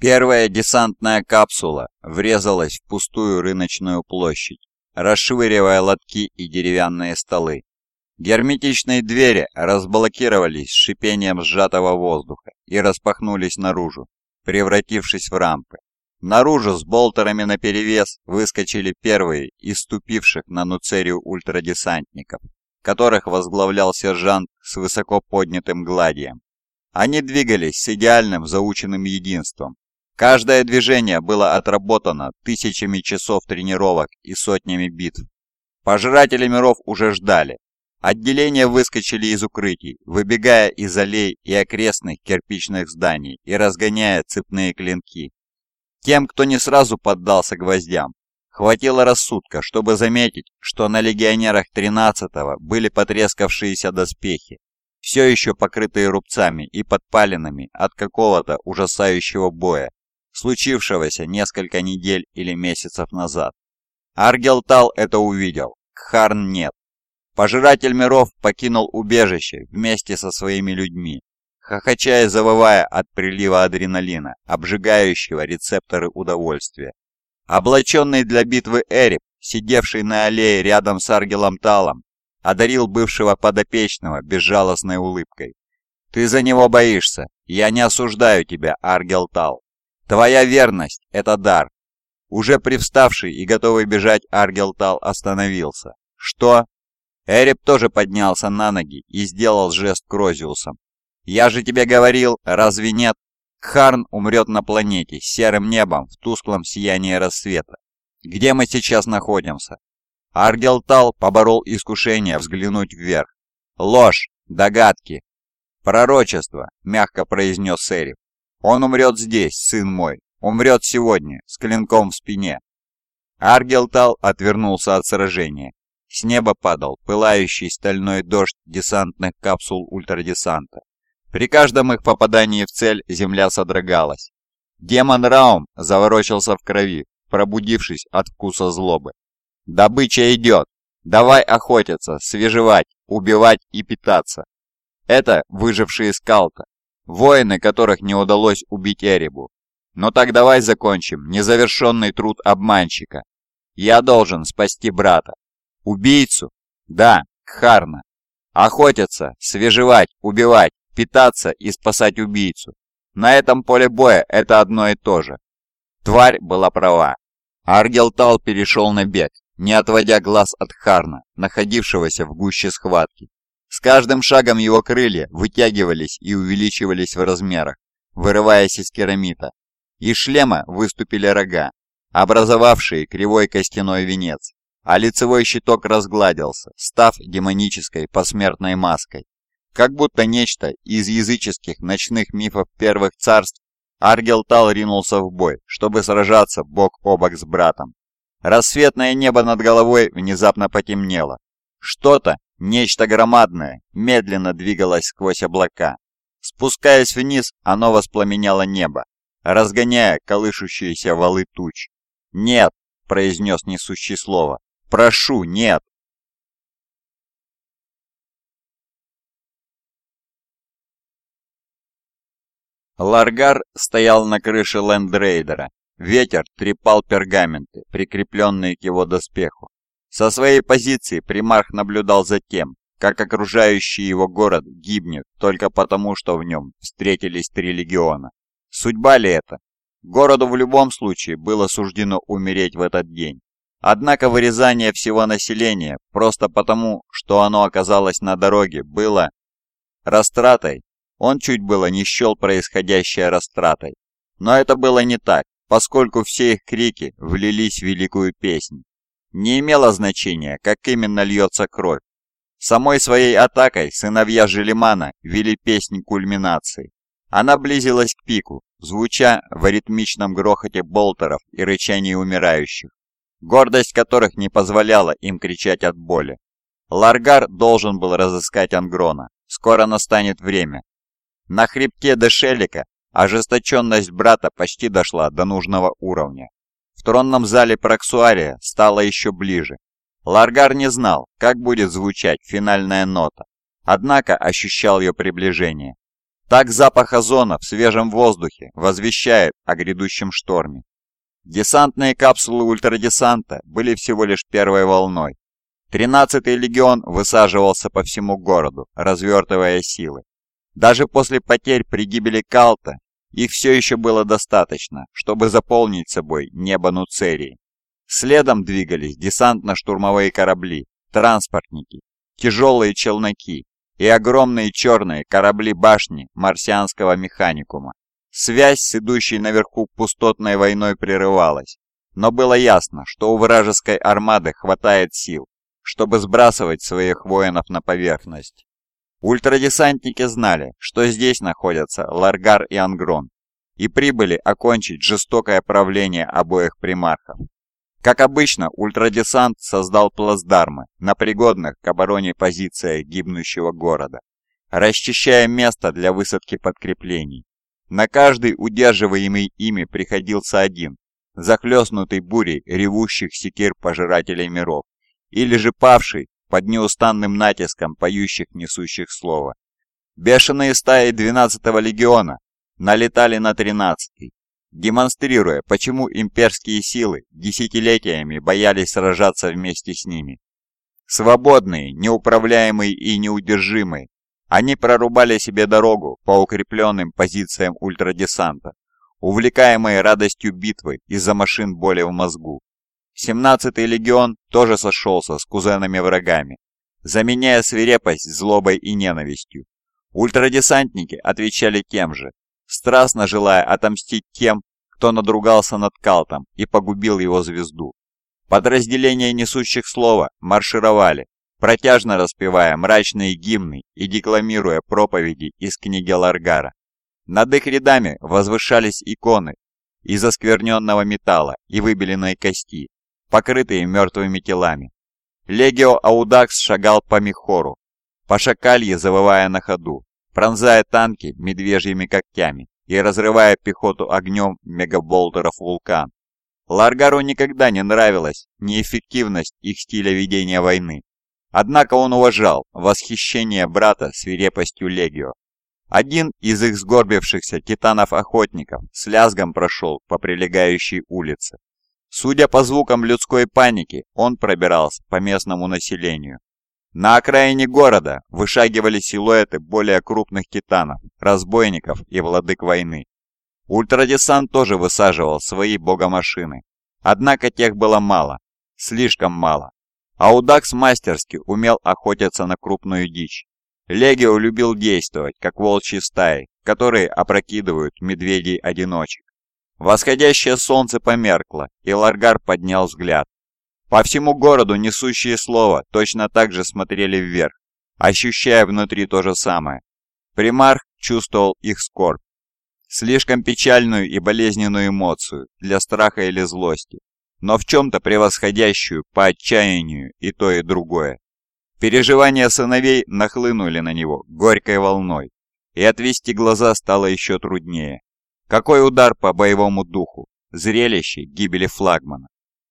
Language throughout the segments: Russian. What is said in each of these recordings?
Первая десантная капсула врезалась в пустую рыночную площадь, расшвыривая лотки и деревянные столы. Герметичные двери разблокировались шипением сжатого воздуха и распахнулись наружу, превратившись в рампы. Наружу с болтерами наперевес выскочили первые из ступивших на Нуцерию ультрадесантников, которых возглавлял сержант с высоко поднятым гладием. Они двигались с идеальным заученным единством. Каждое движение было отработано тысячами часов тренировок и сотнями битв. Пожиратели миров уже ждали. Отделения выскочили из укрытий, выбегая из аллей и окрестных кирпичных зданий и разгоняя цепные клинки. Тем, кто не сразу поддался гвоздям, хватило рассудка, чтобы заметить, что на легионерах 13-го были потрескавшиеся доспехи, все еще покрытые рубцами и подпалинами от какого-то ужасающего боя, случившегося несколько недель или месяцев назад. Аргелтал это увидел, Кхарн нет. Пожиратель миров покинул убежище вместе со своими людьми, хохоча и завывая от прилива адреналина, обжигающего рецепторы удовольствия. Облаченный для битвы Эрип, сидевший на аллее рядом с Аргелом Талом, одарил бывшего подопечного безжалостной улыбкой. «Ты за него боишься. Я не осуждаю тебя, Аргел Тал. Твоя верность — это дар». Уже привставший и готовый бежать Аргел Тал остановился. «Что?» Эрип тоже поднялся на ноги и сделал жест Крозиусом. «Я же тебе говорил, разве нет? Кхарн умрет на планете серым небом в тусклом сиянии рассвета. Где мы сейчас находимся?» Аргелтал поборол искушение взглянуть вверх. «Ложь! Догадки!» «Пророчество!» — мягко произнес Сериф. «Он умрет здесь, сын мой. Умрет сегодня, с клинком в спине». Аргелтал отвернулся от сражения. С неба падал пылающий стальной дождь десантных капсул ультрадесанта. При каждом их попадании в цель земля содрогалась. Демон Раум заворочился в крови, пробудившись от вкуса злобы. «Добыча идет! Давай охотиться, свежевать, убивать и питаться!» Это выжившие скалта, воины которых не удалось убить Эребу. Но так давай закончим незавершенный труд обманщика. Я должен спасти брата. Убийцу? Да, Кхарна. Охотиться, свежевать, убивать, питаться и спасать убийцу. На этом поле боя это одно и то же. Тварь была права. Аргелтал перешел на бег, не отводя глаз от Харна, находившегося в гуще схватки. С каждым шагом его крылья вытягивались и увеличивались в размерах, вырываясь из керамита. Из шлема выступили рога, образовавшие кривой костяной венец, а лицевой щиток разгладился, став демонической посмертной маской. Как будто нечто из языческих ночных мифов первых царств, Аргелтал ринулся в бой, чтобы сражаться бок о бок с братом. Рассветное небо над головой внезапно потемнело. Что-то, нечто громадное, медленно двигалось сквозь облака. Спускаясь вниз, оно воспламеняло небо, разгоняя колышущиеся валы туч. «Нет!» – произнес несущий слово. «Прошу, нет!» Ларгар стоял на крыше лендрейдера. Ветер трепал пергаменты, прикрепленные к его доспеху. Со своей позиции примарх наблюдал за тем, как окружающий его город гибнет только потому, что в нем встретились три легиона. Судьба ли это? Городу в любом случае было суждено умереть в этот день. Однако вырезание всего населения просто потому, что оно оказалось на дороге, было растратой он чуть было не счел происходящее растратой. Но это было не так, поскольку все их крики влились в великую песнь. Не имело значения, как именно льется кровь. Самой своей атакой сыновья Желимана вели песнь кульминации. Она близилась к пику, звуча в аритмичном грохоте болтеров и рычании умирающих, гордость которых не позволяла им кричать от боли. Ларгар должен был разыскать Ангрона. Скоро настанет время, на хребте Дешелика ожесточенность брата почти дошла до нужного уровня. В тронном зале Проксуария стало еще ближе. Ларгар не знал, как будет звучать финальная нота, однако ощущал ее приближение. Так запах озона в свежем воздухе возвещает о грядущем шторме. Десантные капсулы ультрадесанта были всего лишь первой волной. Тринадцатый легион высаживался по всему городу, развертывая силы. Даже после потерь при гибели Калта их все еще было достаточно, чтобы заполнить собой небо Нуцерии. Следом двигались десантно-штурмовые корабли, транспортники, тяжелые челноки и огромные черные корабли-башни марсианского механикума. Связь с идущей наверху пустотной войной прерывалась, но было ясно, что у вражеской армады хватает сил, чтобы сбрасывать своих воинов на поверхность. Ультрадесантники знали, что здесь находятся Ларгар и Ангрон, и прибыли окончить жестокое правление обоих примархов. Как обычно, ультрадесант создал плацдармы на пригодных к обороне позициях гибнущего города, расчищая место для высадки подкреплений. На каждый удерживаемый ими приходился один, захлестнутый бурей ревущих секир пожирателей миров, или же павший под неустанным натиском поющих несущих слова. Бешеные стаи 12-го легиона налетали на 13-й, демонстрируя, почему имперские силы десятилетиями боялись сражаться вместе с ними. Свободные, неуправляемые и неудержимые, они прорубали себе дорогу по укрепленным позициям ультрадесанта, увлекаемые радостью битвы из-за машин боли в мозгу. 17-й легион тоже сошелся с кузенами-врагами, заменяя свирепость злобой и ненавистью. Ультрадесантники отвечали тем же, страстно желая отомстить тем, кто надругался над Калтом и погубил его звезду. Подразделения несущих слова маршировали, протяжно распевая мрачные гимны и декламируя проповеди из книги Ларгара. Над их рядами возвышались иконы из оскверненного металла и выбеленной кости, покрытые мертвыми телами. Легио Аудакс шагал по Михору, по шакалье завывая на ходу, пронзая танки медвежьими когтями и разрывая пехоту огнем мегаболтеров вулкан. Ларгару никогда не нравилась неэффективность их стиля ведения войны. Однако он уважал восхищение брата свирепостью Легио. Один из их сгорбившихся титанов-охотников с лязгом прошел по прилегающей улице. Судя по звукам людской паники, он пробирался по местному населению. На окраине города вышагивали силуэты более крупных титанов, разбойников и владык войны. Ультрадесант тоже высаживал свои богомашины. Однако тех было мало, слишком мало. Аудакс мастерски умел охотиться на крупную дичь. Легио любил действовать, как волчьи стаи, которые опрокидывают медведей-одиночек. Восходящее солнце померкло, и Ларгар поднял взгляд. По всему городу несущие слово точно так же смотрели вверх, ощущая внутри то же самое. Примарх чувствовал их скорбь, слишком печальную и болезненную эмоцию для страха или злости, но в чем-то превосходящую по отчаянию и то и другое. Переживания сыновей нахлынули на него горькой волной, и отвести глаза стало еще труднее. Какой удар по боевому духу, зрелище гибели флагмана.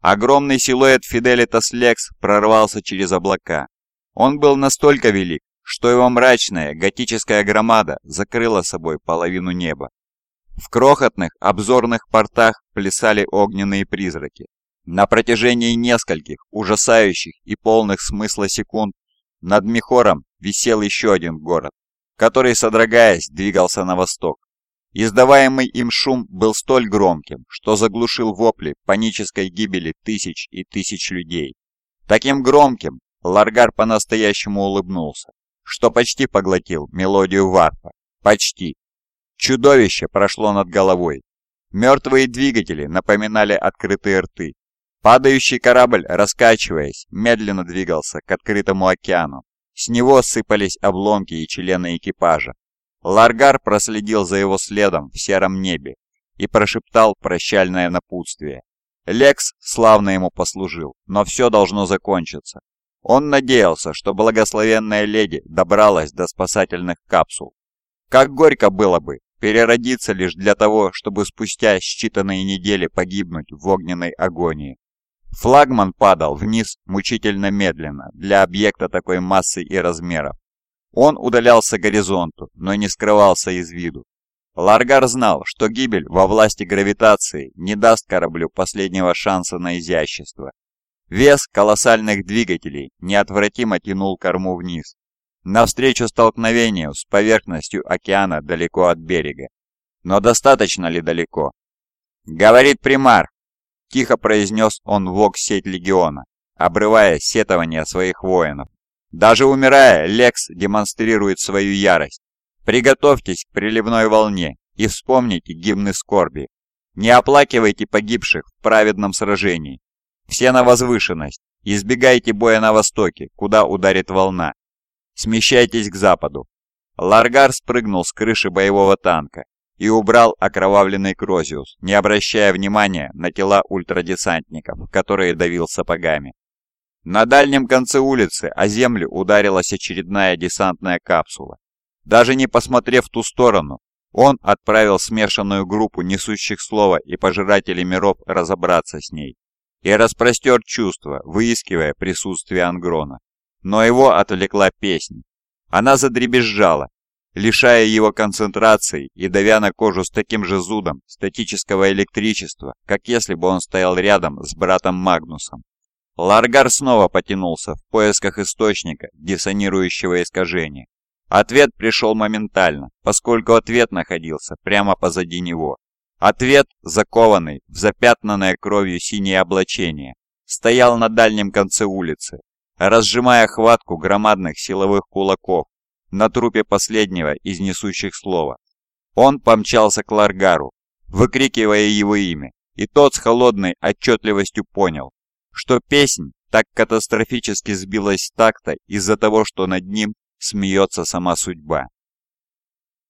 Огромный силуэт Фиделитас Лекс прорвался через облака. Он был настолько велик, что его мрачная готическая громада закрыла собой половину неба. В крохотных обзорных портах плясали огненные призраки. На протяжении нескольких ужасающих и полных смысла секунд над Михором висел еще один город, который, содрогаясь, двигался на восток. Издаваемый им шум был столь громким, что заглушил вопли панической гибели тысяч и тысяч людей. Таким громким Ларгар по-настоящему улыбнулся, что почти поглотил мелодию варпа. Почти. Чудовище прошло над головой. Мертвые двигатели напоминали открытые рты. Падающий корабль, раскачиваясь, медленно двигался к открытому океану. С него сыпались обломки и члены экипажа. Ларгар проследил за его следом в сером небе и прошептал прощальное напутствие. Лекс славно ему послужил, но все должно закончиться. Он надеялся, что благословенная леди добралась до спасательных капсул. Как горько было бы переродиться лишь для того, чтобы спустя считанные недели погибнуть в огненной агонии. Флагман падал вниз мучительно медленно для объекта такой массы и размеров. Он удалялся горизонту, но не скрывался из виду. Ларгар знал, что гибель во власти гравитации не даст кораблю последнего шанса на изящество. Вес колоссальных двигателей неотвратимо тянул корму вниз, навстречу столкновению с поверхностью океана далеко от берега. Но достаточно ли далеко? «Говорит примар!» – тихо произнес он в вок-сеть легиона, обрывая сетование своих воинов. Даже умирая, Лекс демонстрирует свою ярость. Приготовьтесь к приливной волне и вспомните гимны скорби. Не оплакивайте погибших в праведном сражении. Все на возвышенность. Избегайте боя на востоке, куда ударит волна. Смещайтесь к западу. Ларгар спрыгнул с крыши боевого танка и убрал окровавленный Крозиус, не обращая внимания на тела ультрадесантников, которые давил сапогами. На дальнем конце улицы о землю ударилась очередная десантная капсула. Даже не посмотрев в ту сторону, он отправил смешанную группу несущих слова и пожирателей миров разобраться с ней и распростер чувства, выискивая присутствие Ангрона. Но его отвлекла песня. Она задребезжала, лишая его концентрации и давя на кожу с таким же зудом статического электричества, как если бы он стоял рядом с братом Магнусом. Ларгар снова потянулся в поисках источника диссонирующего искажения. Ответ пришел моментально, поскольку ответ находился прямо позади него. Ответ, закованный в запятнанное кровью синее облачение, стоял на дальнем конце улицы, разжимая хватку громадных силовых кулаков на трупе последнего из несущих слова. Он помчался к Ларгару, выкрикивая его имя, и тот с холодной отчетливостью понял, что песнь так катастрофически сбилась с такта из-за того, что над ним смеется сама судьба.